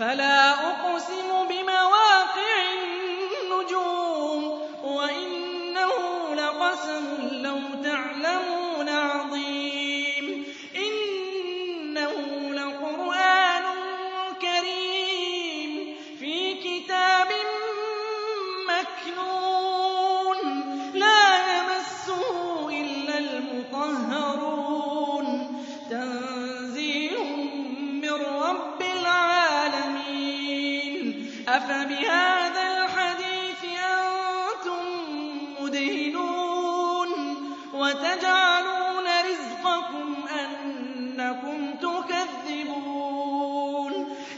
فلا أقسم بمواقع النجوم وإنه لقسم لو أَفَبِهَٰذَا الْحَدِيثِ أَنتُم مُّدْهِنُونَ وَتَجْعَلُونَ رِزْقَكُمْ أَنَّكُمْ تُكَذِّبُونَ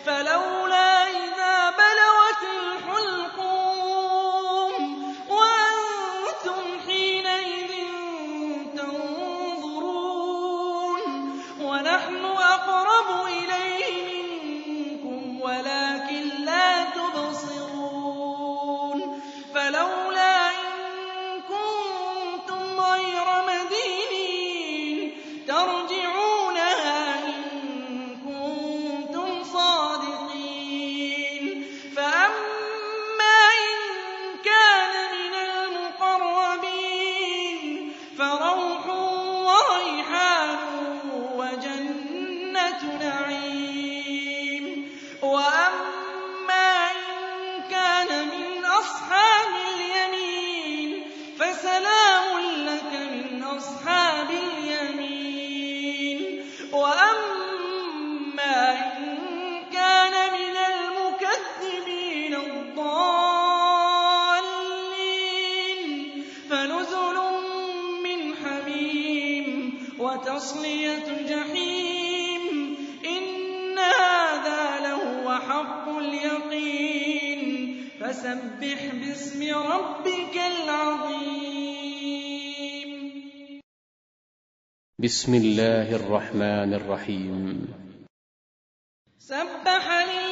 فَلَوْلَا إِذَا بَلَغَتِ الْحُلْقُومَ وَأَنتُمْ حِينَئِذٍ تَنظُرُونَ وَنَحْنُ أَقْرَبُ وَتَصْلِيَةُ جَحِيمٍ إِنَّ هَذَا لَهُوَ حَقُّ الْيَقِينِ فَسَبِّحْ بِاسْمِ رَبِّكَ الْعَظِيمِ. بسم الله الرحمن الرحيم. سبح لله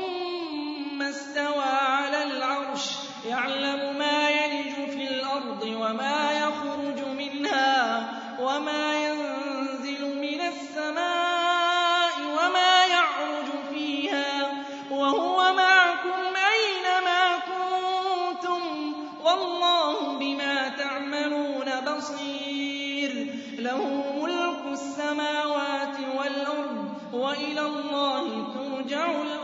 اسْتَوَى عَلَى الْعَرْشِ يَعْلَمُ مَا ينج فِي الْأَرْضِ وَمَا يَخْرُجُ مِنْهَا وَمَا يَنزِلُ مِنَ السَّمَاءِ وَمَا يَعْرُجُ فِيهَا وَهُوَ مَعَكُمْ أَيْنَمَا كُنتُمْ وَاللَّهُ بِمَا تَعْمَلُونَ بَصِيرٌ لَهُ مُلْكُ السَّمَاوَاتِ وَالْأَرْضِ وَإِلَى اللَّهِ تُرْجَعُ الأرض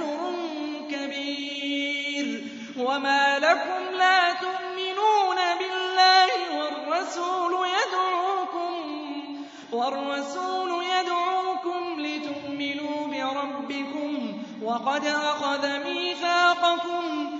أجر كبير وما لكم لا تؤمنون بالله والرسول يدعوكم والرسول يدعوكم لتؤمنوا بربكم وقد أخذ ميثاقكم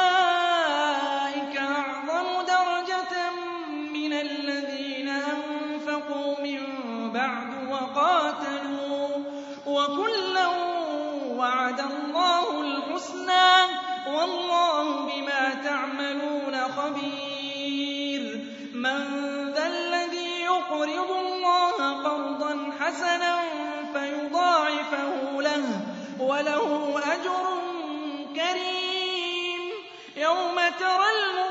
رسولا وعد الله الحسنى والله بما تعملون خبير. من ذا الذي يقرض الله قرضا حسنا فيضاعفه له وله أجر كريم. يوم ترى المؤمنين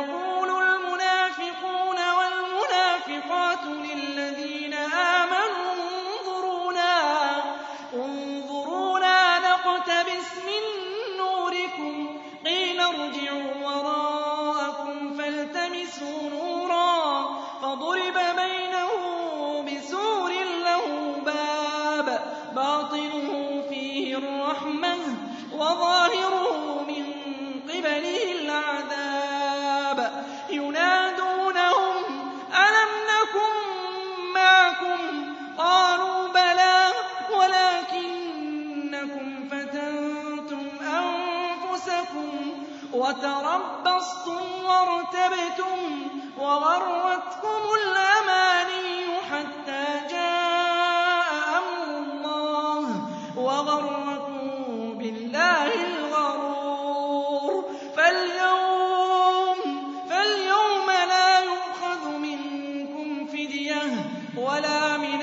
فَبَاطِنُهُ فِيهِ الرَّحْمَةُ وَظَاهِرُهُ مِن قِبَلِهِ الْعَذَابُ. يُنَادُونَهُمْ أَلَمْ نَكُن مَّعَكُمْ؟ قَالُوا بَلَىٰ وَلَٰكِنَّكُمْ فَتَنتُمْ أَنفُسَكُمْ وَتَرَبَّصْتُمْ وَارْتَبْتُمْ وَغَرَّتْكُمُ الْآيَةُ ولا من